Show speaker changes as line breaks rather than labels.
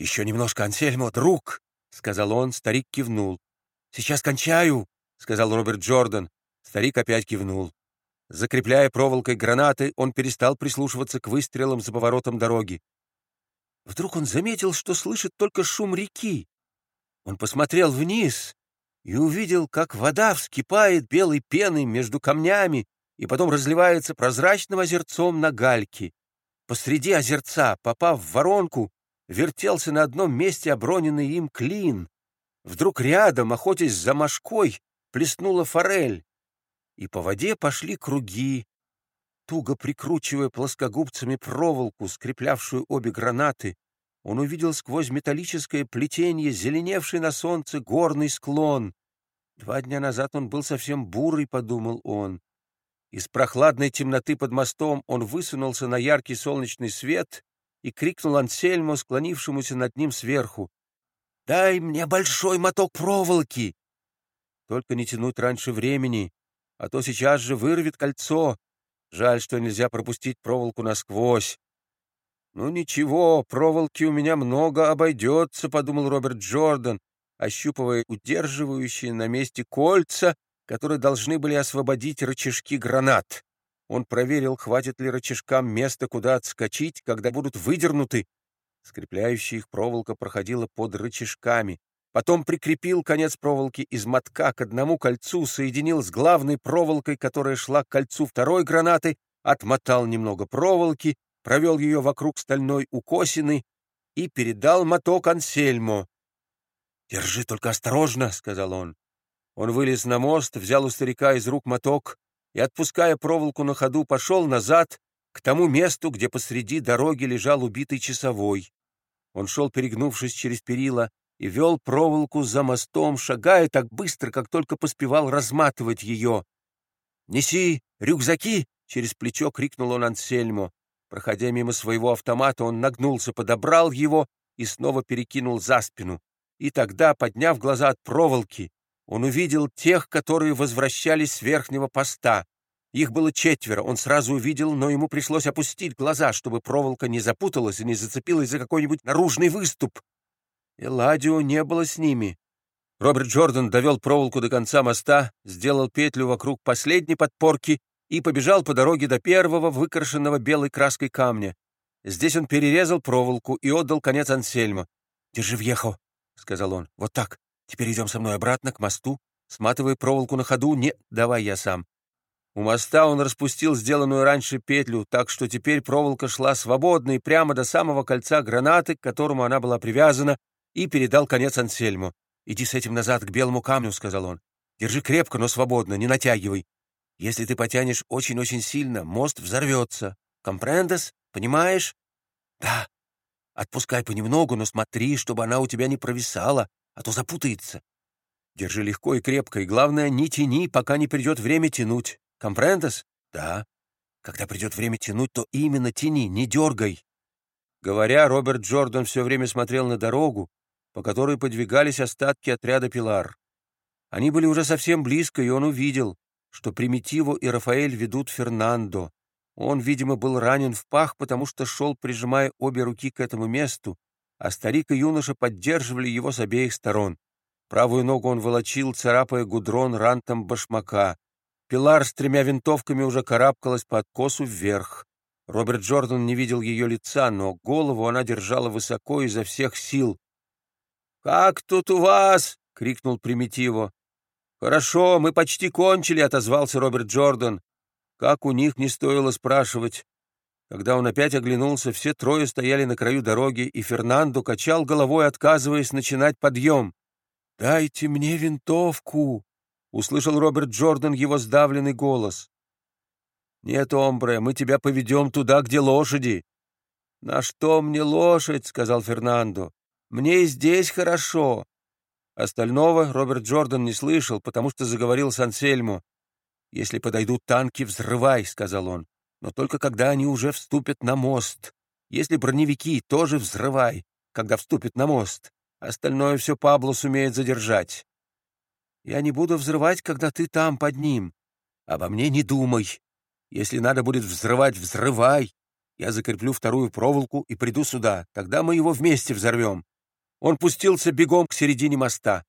«Еще немножко, Ансельмо, друг!» — сказал он, старик кивнул. «Сейчас кончаю!» — сказал Роберт Джордан. Старик опять кивнул. Закрепляя проволокой гранаты, он перестал прислушиваться к выстрелам за поворотом дороги. Вдруг он заметил, что слышит только шум реки. Он посмотрел вниз и увидел, как вода вскипает белой пеной между камнями и потом разливается прозрачным озерцом на гальке. Посреди озерца, попав в воронку, вертелся на одном месте оброненный им клин. Вдруг рядом, охотясь за мошкой, плеснула форель, и по воде пошли круги, туго прикручивая плоскогубцами проволоку, скреплявшую обе гранаты, он увидел сквозь металлическое плетение, зеленевший на солнце горный склон. Два дня назад он был совсем бурый, — подумал он. Из прохладной темноты под мостом он высунулся на яркий солнечный свет и крикнул Ансельму, склонившемуся над ним сверху. «Дай мне большой моток проволоки!» Только не тянуть раньше времени, а то сейчас же вырвет кольцо. Жаль, что нельзя пропустить проволоку насквозь. «Ну ничего, проволоки у меня много обойдется», — подумал Роберт Джордан, ощупывая удерживающие на месте кольца, которые должны были освободить рычажки гранат. Он проверил, хватит ли рычажкам места, куда отскочить, когда будут выдернуты. Скрепляющая их проволока проходила под рычажками. Потом прикрепил конец проволоки из мотка к одному кольцу, соединил с главной проволокой, которая шла к кольцу второй гранаты, отмотал немного проволоки, провел ее вокруг стальной укосины и передал моток Ансельмо. «Держи только осторожно», — сказал он. Он вылез на мост, взял у старика из рук моток и, отпуская проволоку на ходу, пошел назад к тому месту, где посреди дороги лежал убитый часовой. Он шел, перегнувшись через перила, и вел проволоку за мостом, шагая так быстро, как только поспевал разматывать ее. «Неси рюкзаки!» — через плечо крикнул он Ансельмо. Проходя мимо своего автомата, он нагнулся, подобрал его и снова перекинул за спину. И тогда, подняв глаза от проволоки, он увидел тех, которые возвращались с верхнего поста. Их было четверо, он сразу увидел, но ему пришлось опустить глаза, чтобы проволока не запуталась и не зацепилась за какой-нибудь наружный выступ. Эладио не было с ними. Роберт Джордан довел проволоку до конца моста, сделал петлю вокруг последней подпорки и побежал по дороге до первого выкрашенного белой краской камня. Здесь он перерезал проволоку и отдал конец Ансельма. «Держи въехал», — сказал он. «Вот так. Теперь идем со мной обратно к мосту, сматывая проволоку на ходу. Не, давай я сам». У моста он распустил сделанную раньше петлю, так что теперь проволока шла свободно и прямо до самого кольца гранаты, к которому она была привязана, и передал конец Ансельму. «Иди с этим назад к белому камню», — сказал он. «Держи крепко, но свободно, не натягивай. Если ты потянешь очень-очень сильно, мост взорвется. Компрендес? Понимаешь?» «Да. Отпускай понемногу, но смотри, чтобы она у тебя не провисала, а то запутается. Держи легко и крепко, и главное, не тяни, пока не придет время тянуть. Компрендес? Да. Когда придет время тянуть, то именно тяни, не дергай». Говоря, Роберт Джордан все время смотрел на дорогу, по которой подвигались остатки отряда «Пилар». Они были уже совсем близко, и он увидел, что Примитиво и Рафаэль ведут Фернандо. Он, видимо, был ранен в пах, потому что шел, прижимая обе руки к этому месту, а старик и юноша поддерживали его с обеих сторон. Правую ногу он волочил, царапая гудрон рантом башмака. Пилар с тремя винтовками уже карабкалась по откосу вверх. Роберт Джордан не видел ее лица, но голову она держала высоко изо всех сил. «Как тут у вас?» — крикнул Примитиво. «Хорошо, мы почти кончили», — отозвался Роберт Джордан. Как у них не стоило спрашивать. Когда он опять оглянулся, все трое стояли на краю дороги, и Фернандо качал головой, отказываясь начинать подъем. «Дайте мне винтовку!» — услышал Роберт Джордан его сдавленный голос. «Нет, Омбре, мы тебя поведем туда, где лошади». «На что мне лошадь?» — сказал Фернандо. Мне и здесь хорошо». Остального Роберт Джордан не слышал, потому что заговорил с Ансельмо. «Если подойдут танки, взрывай», — сказал он. «Но только когда они уже вступят на мост. Если броневики, тоже взрывай, когда вступят на мост. Остальное все Пабло сумеет задержать». «Я не буду взрывать, когда ты там, под ним. Обо мне не думай. Если надо будет взрывать, взрывай. Я закреплю вторую проволоку и приду сюда. Тогда мы его вместе взорвем. Он пустился бегом к середине моста.